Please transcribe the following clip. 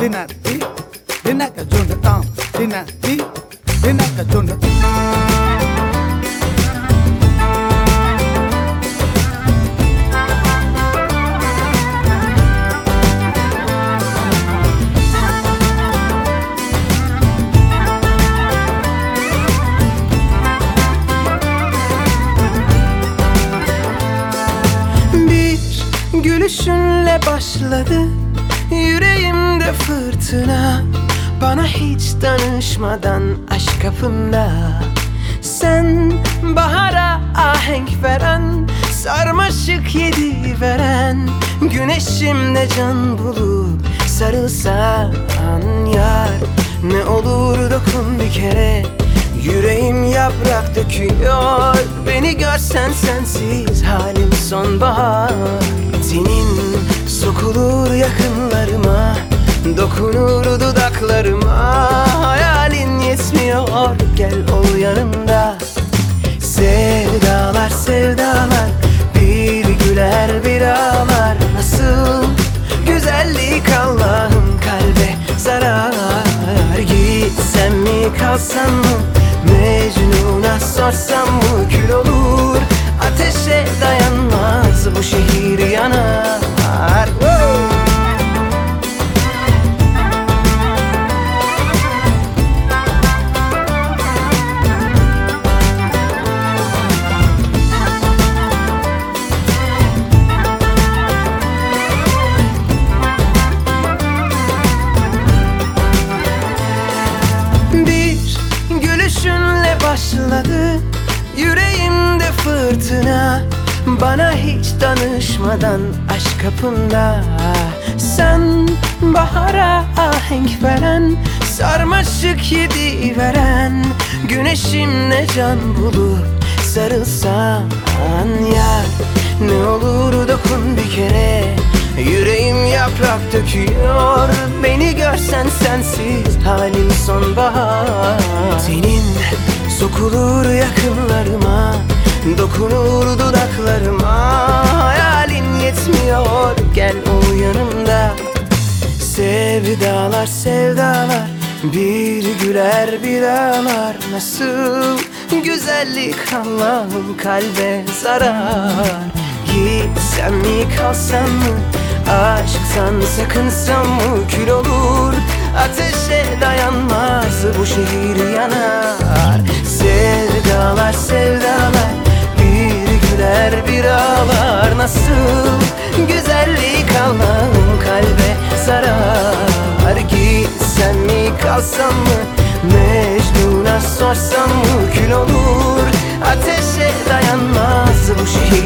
dinati dinaka gülüşünle başladı. Yüreğimde fırtına. Bana hiç danışmadan aşk kapında Sen bahara ahenk veren Sarmaşık yedi veren. Güneşimde can bulup sarılsan yar Ne olur dokun bir kere. Yüreğim yaprak döküyor Beni görsen sensiz. Halim sonbahar Senin sokulur yakınlarıma Dokunur dudaklarıma Hayalin yetmiyor. Gel ol yanımda. Sevdalar sevdalar Bir güler bir ağlar. Nasıl güzellik Allah'ım kalbe zarar? Gitsem mi kalsam mı? Mecnun'a sorsam mı? Kül olur Ateşe dayanmaz bu şehir yanar başladı Yüreğimde fırtına. Bana hiç danışmadan aşk kapında. Sen bahara ahenk veren Sarmaşık yedi veren. Güneşimle can bulup sarılsan yar. Ne olur dokun bir kere Yüreğim yaprak döküyor. Beni görsen sensiz halim sonbahar. Senin sokulur yakınlarıma Dokunur dudaklarıma. Hayalin yetmiyor gel ol yanımda. Sevdalar sevdalar Bir güler bir ağlar. Nasıl güzellik Allah'ım kalbe zarar? Gitsem mi kalsam mı? Aşksan sakınsam mı? Kül olur Ateşe dayanmaz bu şehir yanar Nasıl güzellik Allah'ım kalbe zarar. Gitsem mi kalsam mı? Mecnun'a sorsam mı? Kül olur. Ateşe dayanmaz bu şehir